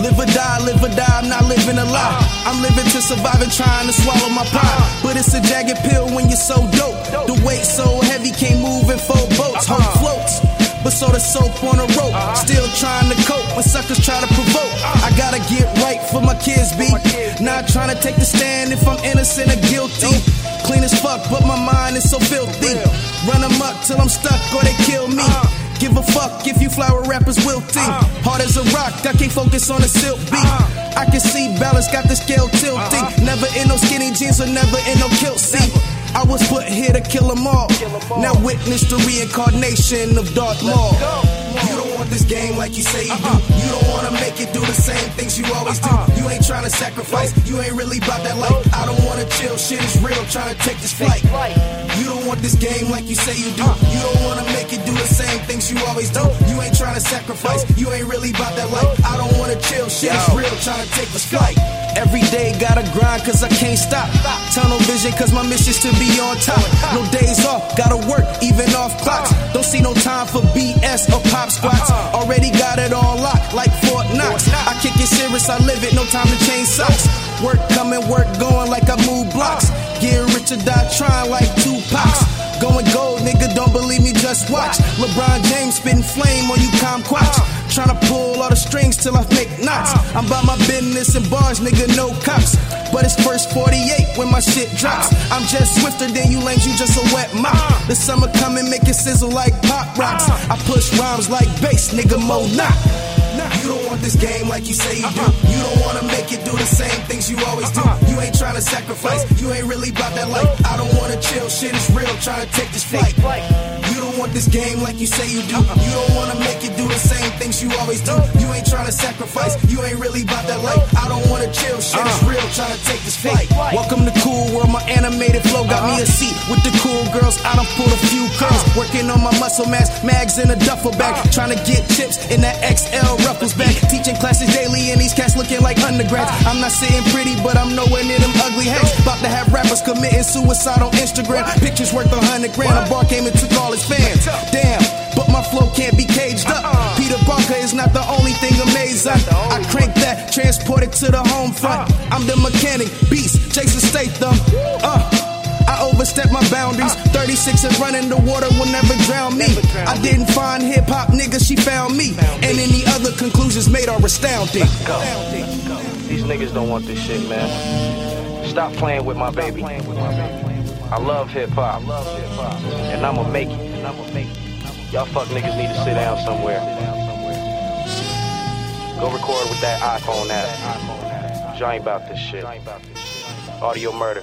Live or die, live or die, I'm not living a lie. I'm living to survive and trying to swallow my pride. But it's a jagged pill when you're so dope. The weight so heavy, can't move in four boats. Hope floats. But so the soap on a rope, still trying to cope when suckers try to provoke. I gotta get right for my kids, be not trying to take the stand if I'm innocent or guilty. Clean as fuck, but my mind is so filthy. Run them up till I'm stuck or they kill me. Give a fuck if you flower rappers wilting. Hard as a rock, I can't focus on a silk beat. I can see balance, got the scale tilting. Never in no skinny jeans or never in no kilt. See, I was put here to kill them all. Now witness the reincarnation of Darth Maul. You don't want this game like you say you do. You don't wanna make it do the same things you always do. You ain't trying to sacrifice. You ain't really about that life. I don't wanna chill. Shit is real. Trying to take this flight. You don't want this game like you say you do. You don't wanna make it do the same things you always do. You ain't trying to sacrifice. You ain't really about that life. I don't wanna chill. Shit is real. Trying to take this flight. Every day gotta grind cause I can't stop. Tunnel vision cause my mission's to be on top. No days off, gotta work even off clocks. Don't see no time for BS or pop squats. Uh-huh. Already got it all locked like Fort Knox. I kick it serious, I live it, no time to change socks. Uh-huh. Work coming, work going like I move blocks. Uh-huh. Get rich or die trying like Tupac's. Going gold, nigga, don't believe me, just watch. LeBron James spitting flame on you, Comquatch. Tryna pull all the strings till I make knots. I'm about my business and bars, nigga, no cops. But it's first 48 when my shit drops. I'm just swifter than you lames, you just a wet mop. The summer coming, make it sizzle like pop rocks. I push rhymes like bass, nigga, mo knock. You don't want this game like you say you do. You don't wanna make it do the same things you always do. You ain't trying to sacrifice. You ain't really about that life. I don't wanna chill. Shit is real. Trying to take this flight. You don't want this game like you say you do. You don't wanna make it do the same things you always do. You ain't trying to sacrifice. You ain't really about that life. I don't wanna chill. Shit is real. Trying to take this flight. Welcome to Cool World. My animated flow got me a seat with the cool girls. I done pulled a few curls. Working on my muscle mass. Mags in a duffel bag. Trying to get chips in that XL ruffles bag. Teaching classes daily and these cats looking like undergrads. I'm not sitting pretty, but I'm nowhere near them ugly hacks. About to have rappers committing suicide on Instagram. Pictures worth a hundred grand. A bar came and took all his fans. Damn. But my flow can't be caged up. Peter Parker is not the only thing amazing. I crank Transporter to the home front. I'm the mechanic, beast, Jason Statham. Uh, I overstepped my boundaries. 36 and running the water will never drown me. I didn't find hip hop, nigga, she found me. And any other conclusions made are astounding. Let's go. These niggas don't want this shit, man. Stop playing with my baby. I love hip hop, and I'ma make it. Y'all fuck niggas need to sit down somewhere. Go record with that iPhone app. Y'all ain't about this shit. Audio murder.